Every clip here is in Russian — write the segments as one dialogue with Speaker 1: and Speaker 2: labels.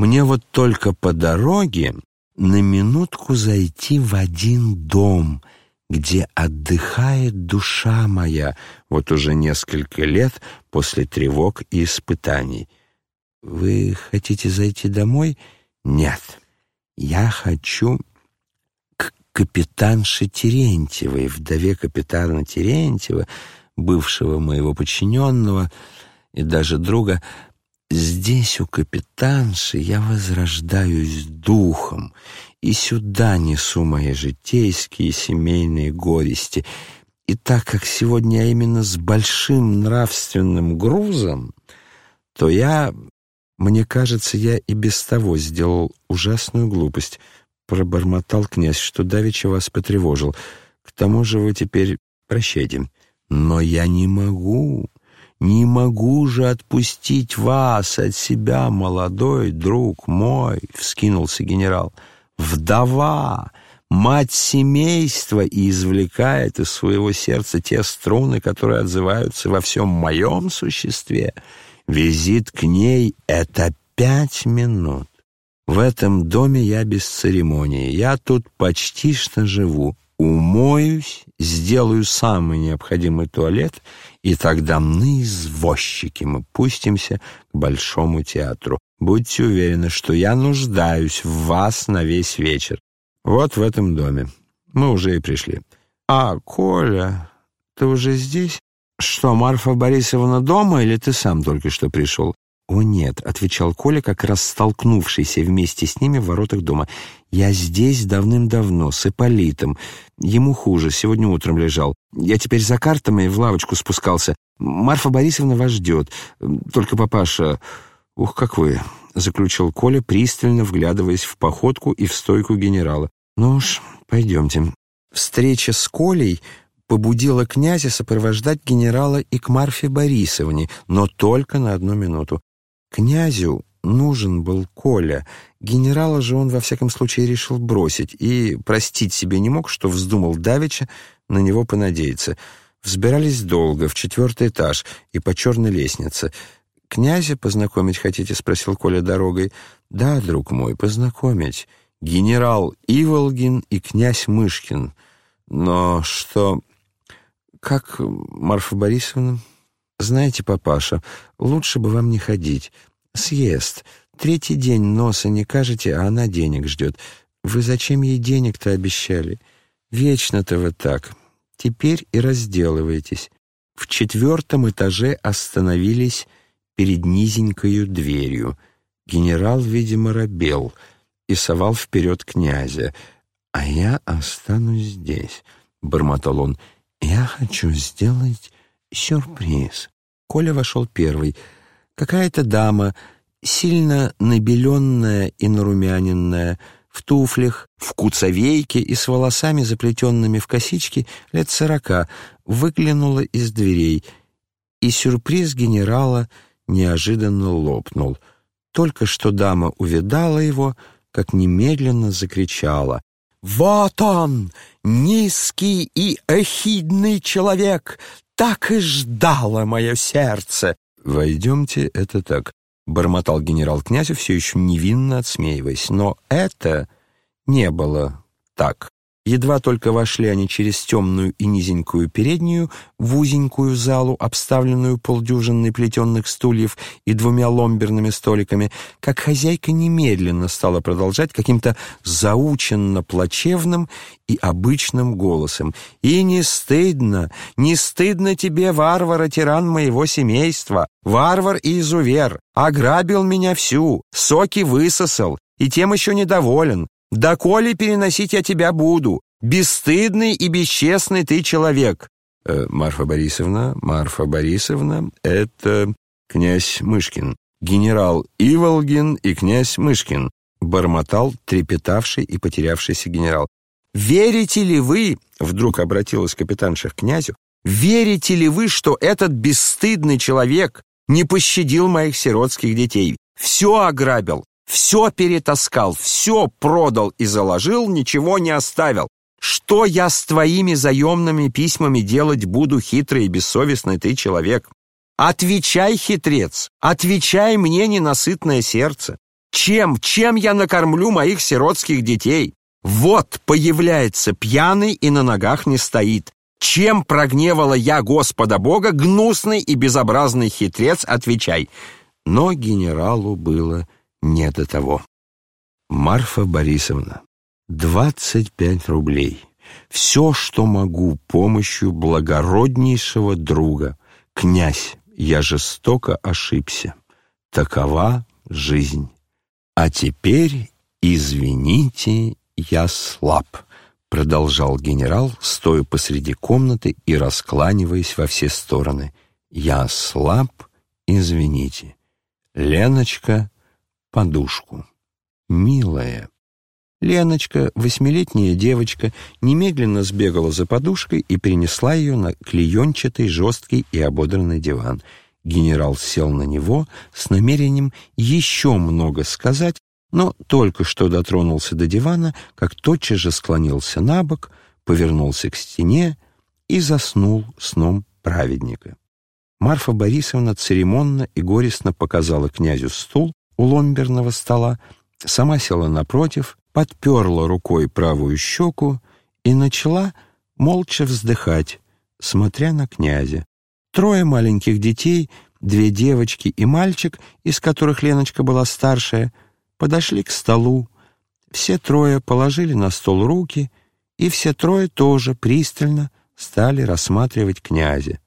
Speaker 1: Мне вот только по дороге на минутку зайти в один дом, где отдыхает душа моя вот уже несколько лет после тревог и испытаний. Вы хотите зайти домой? Нет. Я хочу к капитанше Терентьевой, вдове капитана Терентьева, бывшего моего подчиненного и даже друга, Здесь у капитанши я возрождаюсь духом, и сюда несу мои житейские и семейные горести. И так как сегодня именно с большим нравственным грузом, то я, мне кажется, я и без того сделал ужасную глупость. Пробормотал князь, что давеча вас потревожил. К тому же вы теперь прощайте. Но я не могу. Не могу же отпустить вас от себя, молодой друг мой, вскинулся генерал. Вдова, мать семейства и извлекает из своего сердца те струны, которые отзываются во всем моем существе. Визит к ней — это пять минут. В этом доме я без церемонии. Я тут почти что живу умоюсь, сделаю самый необходимый туалет, и тогда мы, извозчики, мы пустимся к Большому театру. Будьте уверены, что я нуждаюсь в вас на весь вечер. Вот в этом доме. Мы уже и пришли. А, Коля, ты уже здесь? Что, Марфа Борисовна дома или ты сам только что пришел? «О, нет», — отвечал Коля, как раз столкнувшийся вместе с ними в воротах дома. «Я здесь давным-давно, с Ипполитом. Ему хуже, сегодня утром лежал. Я теперь за картами в лавочку спускался. Марфа Борисовна вас ждет. Только папаша... Ух, как вы!» — заключил Коля, пристально вглядываясь в походку и в стойку генерала. «Ну уж, пойдемте». Встреча с Колей побудила князя сопровождать генерала и к Марфе Борисовне, но только на одну минуту. Князю нужен был Коля. Генерала же он во всяком случае решил бросить и простить себе не мог, что вздумал Давича на него понадеяться. Взбирались долго, в четвертый этаж и по черной лестнице. «Князя познакомить хотите?» — спросил Коля дорогой. «Да, друг мой, познакомить. Генерал Иволгин и князь Мышкин. Но что...» «Как Марфа Борисовна?» «Знаете, папаша, лучше бы вам не ходить. Съест. Третий день носа не кажете, а она денег ждет. Вы зачем ей денег-то обещали? Вечно-то вы так. Теперь и разделываетесь». В четвертом этаже остановились перед низенькою дверью. Генерал, видимо, робел и совал вперед князя. «А я останусь здесь», — бормотал он. «Я хочу сделать сюрприз». Коля вошел первый. Какая-то дама, сильно набеленная и нарумяненная, в туфлях, в куцовейке и с волосами, заплетенными в косички, лет сорока, выглянула из дверей, и сюрприз генерала неожиданно лопнул. Только что дама увидала его, как немедленно закричала. «Вот он, низкий и эхидный человек, так и ждало мое сердце!» «Войдемте, это так», — бормотал генерал князю, все еще невинно отсмеиваясь. Но это не было так. Едва только вошли они через темную и низенькую переднюю в узенькую залу, обставленную полдюжиной плетенных стульев и двумя ломберными столиками, как хозяйка немедленно стала продолжать каким-то заученно-плачевным и обычным голосом. «И не стыдно, не стыдно тебе, варвар-тиран моего семейства, варвар и изувер, ограбил меня всю, соки высосал, и тем еще недоволен, Доколе переносить я тебя буду? Бесстыдный и бесчестный ты человек. Э, Марфа Борисовна, Марфа Борисовна, это князь Мышкин, генерал Иволгин и князь Мышкин, бормотал трепетавший и потерявшийся генерал. «Верите ли вы, — вдруг обратилась капитанша к князю, — верите ли вы, что этот бесстыдный человек не пощадил моих сиротских детей, все ограбил, все перетаскал, все продал и заложил, ничего не оставил. Что я с твоими заемными письмами делать буду, хитрый и бессовестный ты человек? Отвечай, хитрец, отвечай мне, ненасытное сердце. Чем, чем я накормлю моих сиротских детей? Вот появляется пьяный и на ногах не стоит. Чем прогневала я Господа Бога, гнусный и безобразный хитрец, отвечай. Но генералу было не до того. Марфа Борисовна, двадцать пять рублей. Все, что могу, помощью благороднейшего друга. Князь, я жестоко ошибся. Такова жизнь. А теперь, извините, я слаб, продолжал генерал, стоя посреди комнаты и раскланиваясь во все стороны. Я слаб, извините. Леночка, подушку. Милая. Леночка, восьмилетняя девочка, немедленно сбегала за подушкой и принесла ее на клеенчатый, жесткий и ободранный диван. Генерал сел на него с намерением еще много сказать, но только что дотронулся до дивана, как тотчас же склонился на бок, повернулся к стене и заснул сном праведника. Марфа Борисовна церемонно и горестно показала князю стул у ломберного стола, сама села напротив, подперла рукой правую щеку и начала молча вздыхать, смотря на князя. Трое маленьких детей, две девочки и мальчик, из которых Леночка была старшая, подошли к столу. Все трое положили на стол руки, и все трое тоже пристально стали рассматривать князя.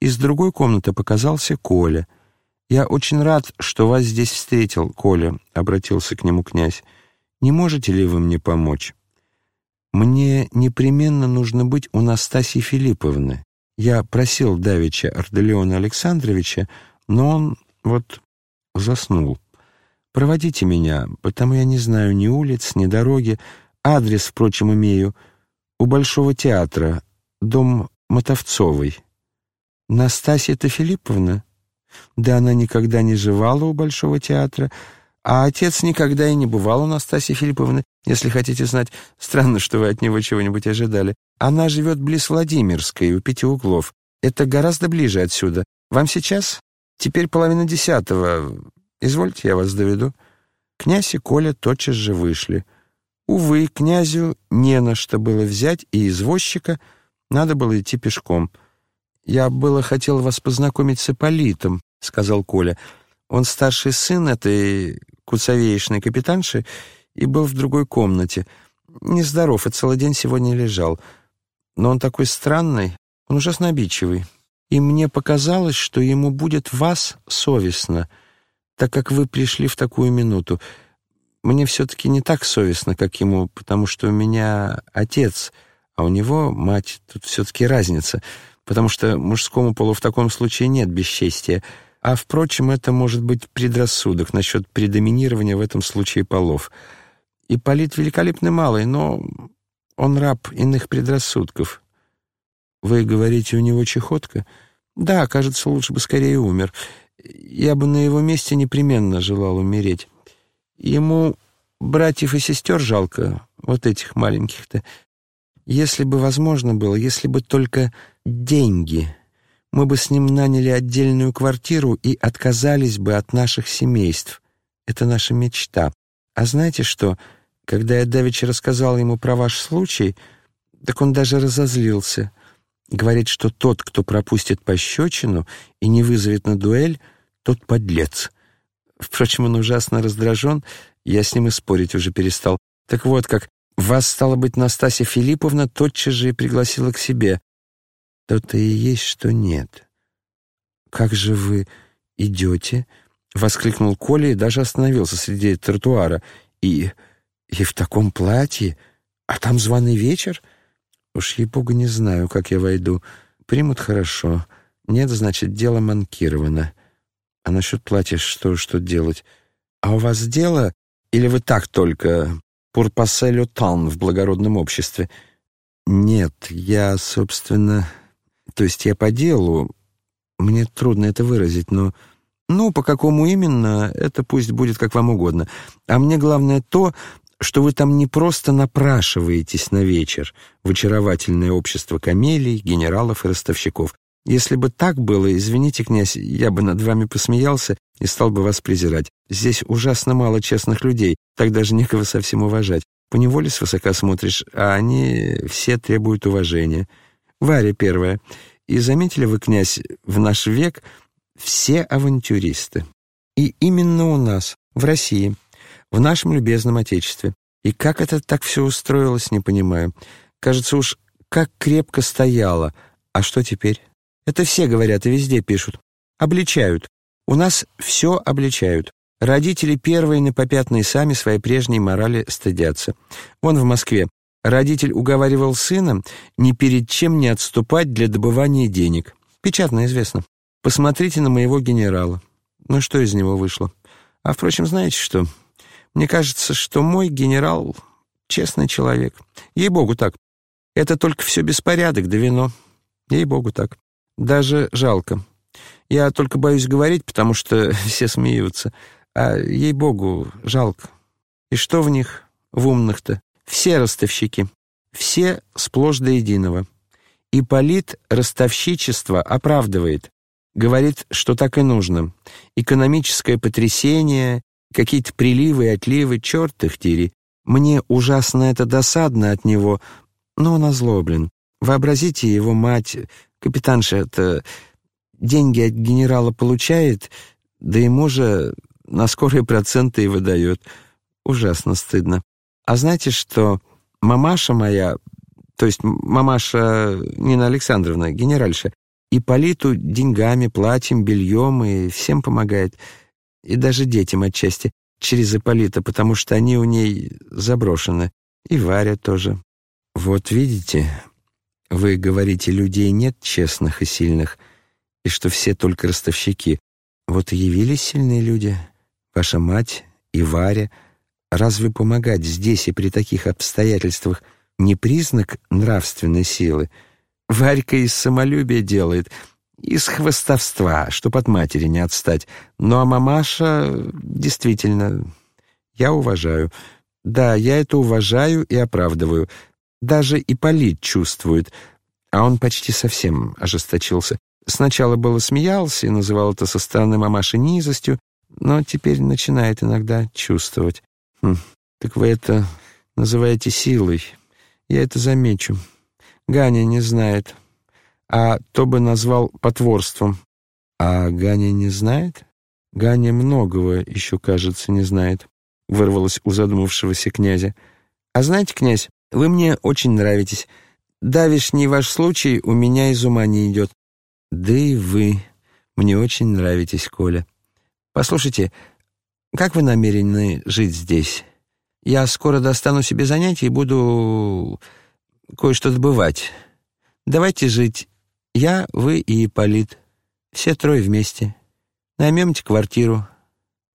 Speaker 1: Из другой комнаты показался Коля. «Я очень рад, что вас здесь встретил, Коля», — обратился к нему князь. «Не можете ли вы мне помочь?» «Мне непременно нужно быть у Настасьи Филипповны. Я просил давеча Арделеона Александровича, но он вот заснул. Проводите меня, потому я не знаю ни улиц, ни дороги. Адрес, впрочем, имею. У Большого театра, дом Мотовцовой. Настасья-то Филипповна? Да она никогда не жевала у Большого театра, а отец никогда и не бывал у Настасьи Филипповны, если хотите знать. Странно, что вы от него чего-нибудь ожидали. Она живет близ Владимирской, у пяти углов. Это гораздо ближе отсюда. Вам сейчас? Теперь половина десятого. Извольте, я вас доведу». Князь и Коля тотчас же вышли. Увы, князю не на что было взять, и извозчика надо было идти пешком. «Я было хотел вас познакомить с Ипполитом», — сказал Коля. «Он старший сын этой куцовеечной капитанши и был в другой комнате. Нездоров и целый день сегодня лежал. Но он такой странный, он ужасно обидчивый. И мне показалось, что ему будет вас совестно» так как вы пришли в такую минуту. Мне все-таки не так совестно, как ему, потому что у меня отец, а у него мать. Тут все-таки разница, потому что мужскому полу в таком случае нет бесчестия. А, впрочем, это может быть предрассудок насчет предоминирования в этом случае полов. Ипполит великолепный малый, но он раб иных предрассудков. Вы говорите, у него чехотка? Да, кажется, лучше бы скорее умер. Я бы на его месте непременно желал умереть. Ему братьев и сестер жалко, вот этих маленьких-то. Если бы возможно было, если бы только деньги, мы бы с ним наняли отдельную квартиру и отказались бы от наших семейств. Это наша мечта. А знаете что, когда я давеча рассказал ему про ваш случай, так он даже разозлился. Говорит, что тот, кто пропустит пощечину и не вызовет на дуэль, тот подлец. Впрочем, он ужасно раздражен, я с ним и спорить уже перестал. Так вот как, вас, стало быть, Настасья Филипповна тотчас же и пригласила к себе. То-то и есть, что нет. «Как же вы идете?» — воскликнул Коля и даже остановился среди тротуара. «И... и в таком платье? А там званый вечер?» «Уж, ей-богу, не знаю, как я войду. Примут хорошо. Нет, значит, дело манкировано». А насчет платья что, что делать? А у вас дело? Или вы так только пурпасселю тан в благородном обществе? Нет, я, собственно... То есть я по делу. Мне трудно это выразить, но... Ну, по какому именно, это пусть будет как вам угодно. А мне главное то, что вы там не просто напрашиваетесь на вечер в очаровательное общество камелий, генералов и ростовщиков. Если бы так было, извините, князь, я бы над вами посмеялся и стал бы вас презирать. Здесь ужасно мало честных людей, так даже некого совсем уважать. Поневоле свысока смотришь, а они все требуют уважения. Варя первая. И заметили вы, князь, в наш век все авантюристы. И именно у нас, в России, в нашем любезном Отечестве. И как это так все устроилось, не понимаю. Кажется уж, как крепко стояло. А что теперь? Это все говорят и везде пишут. Обличают. У нас все обличают. Родители первые на попятные сами своей прежней морали стыдятся. Вон в Москве родитель уговаривал сына ни перед чем не отступать для добывания денег. Печатно известно. Посмотрите на моего генерала. Ну что из него вышло? А, впрочем, знаете что? Мне кажется, что мой генерал — честный человек. Ей-богу так. Это только все беспорядок да вино. Ей-богу так. Даже жалко. Я только боюсь говорить, потому что все смеются. А ей-богу, жалко. И что в них, в умных-то? Все ростовщики. Все сплошь до единого. И полит ростовщичество оправдывает. Говорит, что так и нужно. Экономическое потрясение, какие-то приливы и отливы, черт их дери. Мне ужасно это досадно от него, но он озлоблен. Вообразите, его мать, капитанша это деньги от генерала получает, да ему же на скорые проценты и выдает. Ужасно стыдно. А знаете что, мамаша моя, то есть мамаша Нина Александровна, генеральша, и Политу деньгами, платьем, бельем и всем помогает. И даже детям отчасти через Ипполита, потому что они у ней заброшены. И Варя тоже. Вот видите, вы говорите, людей нет честных и сильных, и что все только ростовщики. Вот и явились сильные люди. Ваша мать и Варя. Разве помогать здесь и при таких обстоятельствах не признак нравственной силы? Варька из самолюбия делает, из хвостовства, чтоб от матери не отстать. Ну а мамаша, действительно, я уважаю. Да, я это уважаю и оправдываю. Даже и Полит чувствует, а он почти совсем ожесточился. Сначала было смеялся и называл это со стороны мамаши низостью, но теперь начинает иногда чувствовать. Хм, так вы это называете силой. Я это замечу. Ганя не знает. А то бы назвал потворством. А Ганя не знает? Ганя многого еще, кажется, не знает. Вырвалось у задумавшегося князя. А знаете, князь, вы мне очень нравитесь. Давишний ваш случай у меня из ума не идет. Да и вы мне очень нравитесь, Коля. Послушайте, как вы намерены жить здесь? Я скоро достану себе занятия и буду кое-что добывать. Давайте жить я, вы и Ипполит. Все трое вместе. Наймемте квартиру,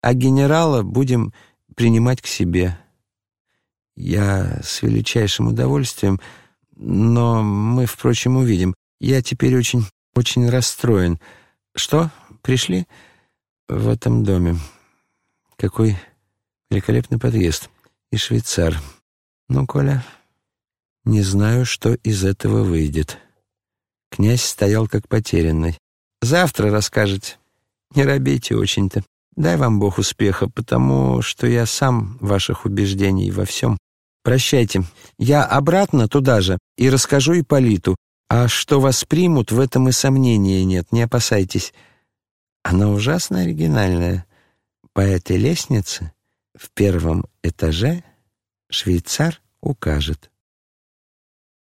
Speaker 1: а генерала будем принимать к себе. Я с величайшим удовольствием, но мы, впрочем, увидим. Я теперь очень, очень расстроен. Что, пришли в этом доме? Какой великолепный подъезд. И швейцар. Ну, Коля... Не знаю, что из этого выйдет. Князь стоял как потерянный. Завтра расскажете. Не робейте очень-то. Дай вам Бог успеха, потому что я сам ваших убеждений во всем. Прощайте. Я обратно туда же и расскажу Ипполиту. А что вас примут, в этом и сомнения нет, не опасайтесь. Она ужасно оригинальная. По этой лестнице в первом этаже швейцар укажет.